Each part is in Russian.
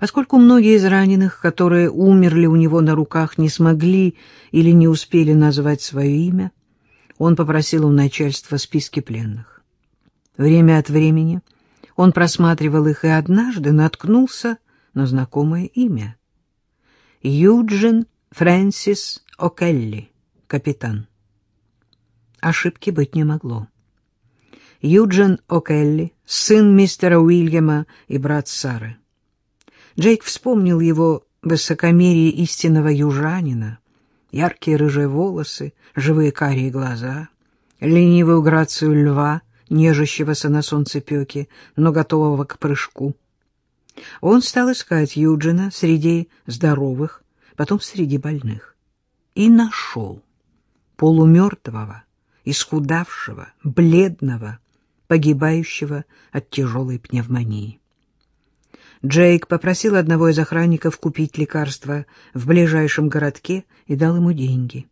Поскольку многие из раненых, которые умерли у него на руках, не смогли или не успели назвать свое имя, он попросил у начальства списки пленных. Время от времени он просматривал их и однажды наткнулся на знакомое имя. Юджин Фрэнсис О'Келли, капитан. Ошибки быть не могло. Юджин О'Келли, сын мистера Уильяма и брат Сары. Джейк вспомнил его высокомерие истинного южанина, яркие рыжие волосы, живые карие глаза, ленивую грацию льва, нежащегося на солнцепеке, но готового к прыжку. Он стал искать Юджина среди здоровых, потом среди больных. И нашел полумертвого, исхудавшего, бледного, погибающего от тяжелой пневмонии. Джейк попросил одного из охранников купить лекарства в ближайшем городке и дал ему деньги.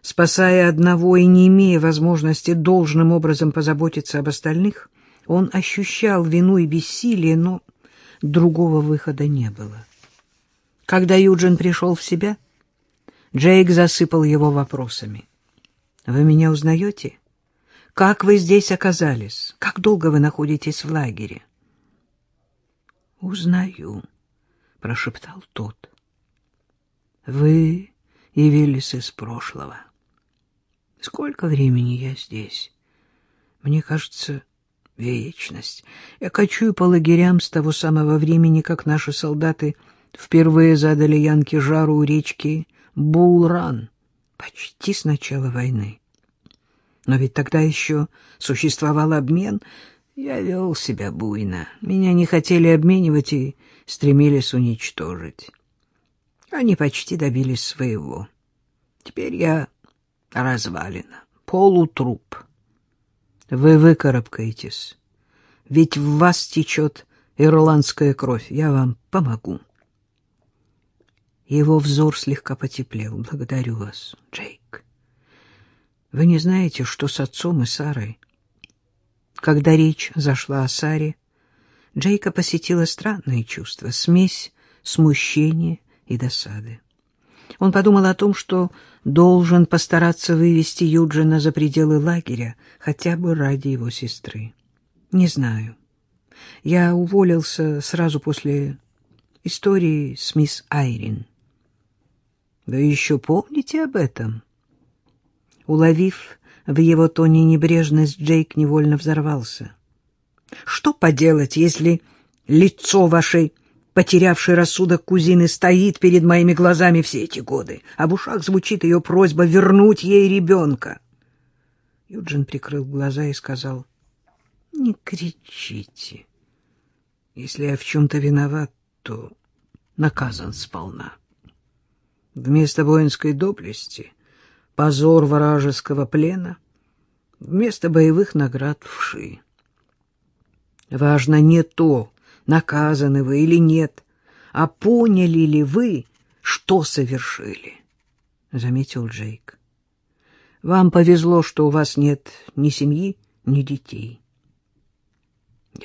Спасая одного и не имея возможности должным образом позаботиться об остальных, он ощущал вину и бессилие, но другого выхода не было. Когда Юджин пришел в себя, Джейк засыпал его вопросами. «Вы меня узнаете? Как вы здесь оказались? Как долго вы находитесь в лагере?» «Узнаю», — прошептал тот. «Вы явились из прошлого. Сколько времени я здесь? Мне кажется, вечность. Я кочую по лагерям с того самого времени, как наши солдаты впервые задали Янке жару у речки Булран, почти с начала войны. Но ведь тогда еще существовал обмен — я вел себя буйно. Меня не хотели обменивать и стремились уничтожить. Они почти добились своего. Теперь я развалина, полутруп. Вы выкарабкаетесь, ведь в вас течет ирландская кровь. Я вам помогу. Его взор слегка потеплел. Благодарю вас, Джейк. Вы не знаете, что с отцом и Сарой когда речь зашла о Саре, Джейка посетила странное чувство, смесь смущения и досады. Он подумал о том, что должен постараться вывести Юджина за пределы лагеря, хотя бы ради его сестры. Не знаю. Я уволился сразу после истории с мисс Айрин. Вы еще помните об этом? Уловив в его тоне небрежность Джейк невольно взорвался. «Что поделать, если лицо вашей потерявшей рассудок кузины стоит перед моими глазами все эти годы, а в ушах звучит ее просьба вернуть ей ребенка?» Юджин прикрыл глаза и сказал, «Не кричите. Если я в чем-то виноват, то наказан сполна. Вместо воинской доблести — позор вражеского плена, вместо боевых наград вши. Важно не то, наказаны вы или нет, а поняли ли вы, что совершили, — заметил Джейк. Вам повезло, что у вас нет ни семьи, ни детей.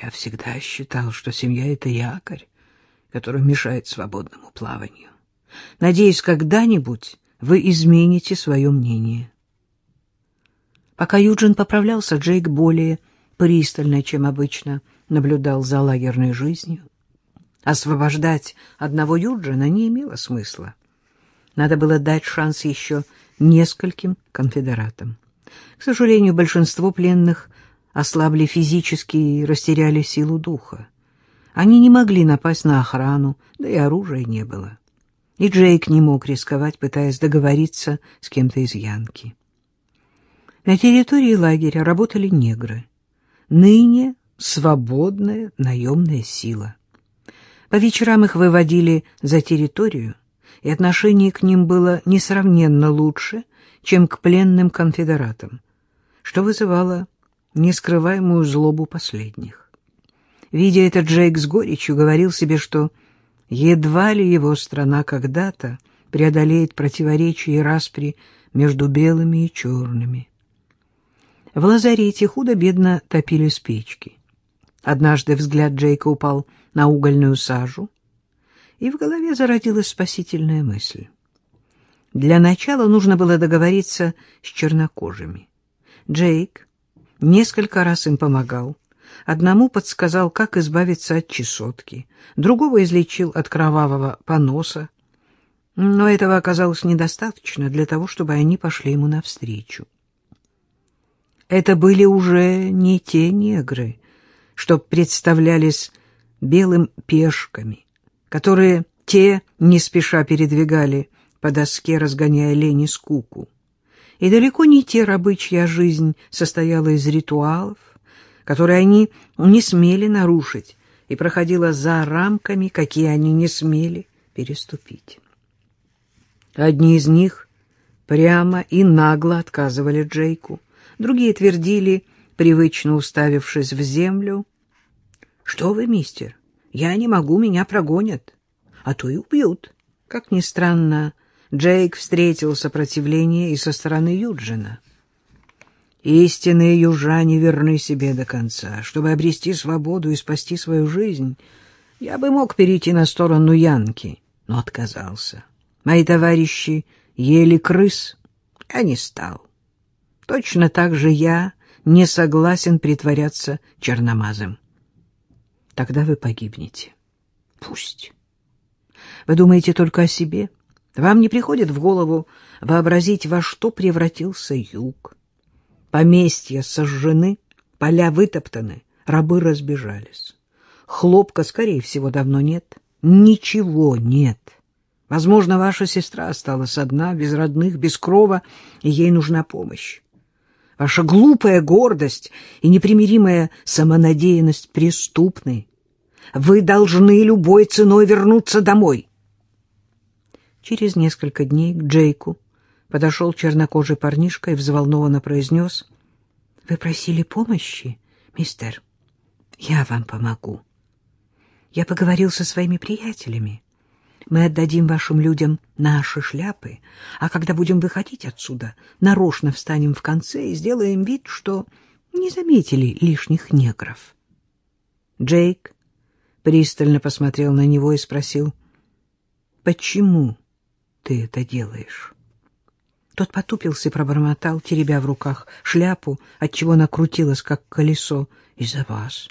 Я всегда считал, что семья — это якорь, который мешает свободному плаванию. Надеюсь, когда-нибудь вы измените свое мнение. Пока Юджин поправлялся, Джейк более пристально, чем обычно, наблюдал за лагерной жизнью. Освобождать одного Юджина не имело смысла. Надо было дать шанс еще нескольким конфедератам. К сожалению, большинство пленных ослабли физически и растеряли силу духа. Они не могли напасть на охрану, да и оружия не было и Джейк не мог рисковать, пытаясь договориться с кем-то из Янки. На территории лагеря работали негры, ныне свободная наемная сила. По вечерам их выводили за территорию, и отношение к ним было несравненно лучше, чем к пленным конфедератам, что вызывало нескрываемую злобу последних. Видя это, Джейк с горечью говорил себе, что Едва ли его страна когда-то преодолеет противоречия и распри между белыми и черными. В лазарете худо-бедно топили спички. Однажды взгляд Джейка упал на угольную сажу. и в голове зародилась спасительная мысль. Для начала нужно было договориться с чернокожими. Джейк несколько раз им помогал. Одному подсказал, как избавиться от чесотки, другого излечил от кровавого поноса. Но этого оказалось недостаточно для того, чтобы они пошли ему навстречу. Это были уже не те негры, что представлялись белым пешками, которые те не спеша передвигали по доске, разгоняя лень и скуку. И далеко не те рабы, чья жизнь состояла из ритуалов, которые они не смели нарушить, и проходила за рамками, какие они не смели переступить. Одни из них прямо и нагло отказывали Джейку, другие твердили, привычно уставившись в землю, «Что вы, мистер, я не могу, меня прогонят, а то и убьют». Как ни странно, Джейк встретил сопротивление и со стороны Юджина. Истинные южане верны себе до конца. Чтобы обрести свободу и спасти свою жизнь, я бы мог перейти на сторону Янки, но отказался. Мои товарищи ели крыс, я не стал. Точно так же я не согласен притворяться черномазом. Тогда вы погибнете. Пусть. Вы думаете только о себе? Вам не приходит в голову вообразить, во что превратился юг? Поместья сожжены, поля вытоптаны, рабы разбежались. Хлопка, скорее всего, давно нет. Ничего нет. Возможно, ваша сестра осталась одна, без родных, без крова, и ей нужна помощь. Ваша глупая гордость и непримиримая самонадеянность преступны. Вы должны любой ценой вернуться домой. Через несколько дней к Джейку подошел чернокожий парнишка и взволнованно произнес. — Вы просили помощи, мистер? Я вам помогу. Я поговорил со своими приятелями. Мы отдадим вашим людям наши шляпы, а когда будем выходить отсюда, нарочно встанем в конце и сделаем вид, что не заметили лишних негров. Джейк пристально посмотрел на него и спросил, «Почему ты это делаешь?» Тот потупился и пробормотал, теребя в руках шляпу, отчего она крутилась, как колесо, из-за вас.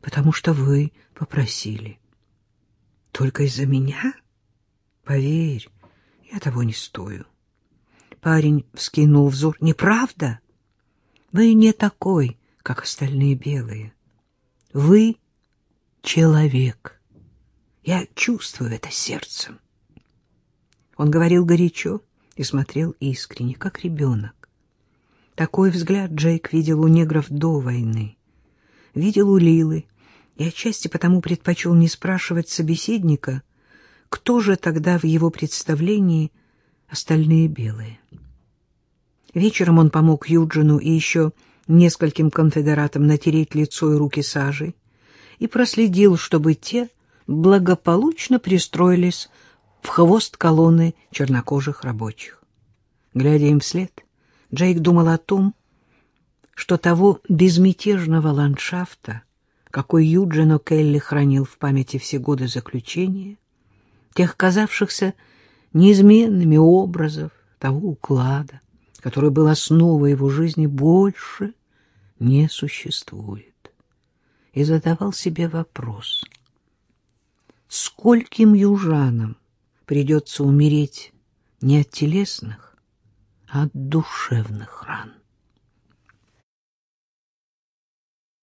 «Потому что вы попросили». Только из-за меня? Поверь, я того не стою. Парень вскинул взор. Неправда? Вы не такой, как остальные белые. Вы человек. Я чувствую это сердцем. Он говорил горячо и смотрел искренне, как ребенок. Такой взгляд Джейк видел у негров до войны. Видел у Лилы, и отчасти потому предпочел не спрашивать собеседника, кто же тогда в его представлении остальные белые. Вечером он помог Юджину и еще нескольким конфедератам натереть лицо и руки сажей и проследил, чтобы те благополучно пристроились в хвост колонны чернокожих рабочих. Глядя им вслед, Джейк думал о том, что того безмятежного ландшафта, какой Юджино Келли хранил в памяти все годы заключения, тех казавшихся неизменными образов того уклада, который был основой его жизни, больше не существует. И задавал себе вопрос, скольким южанам придется умереть не от телесных, а от душевных ран.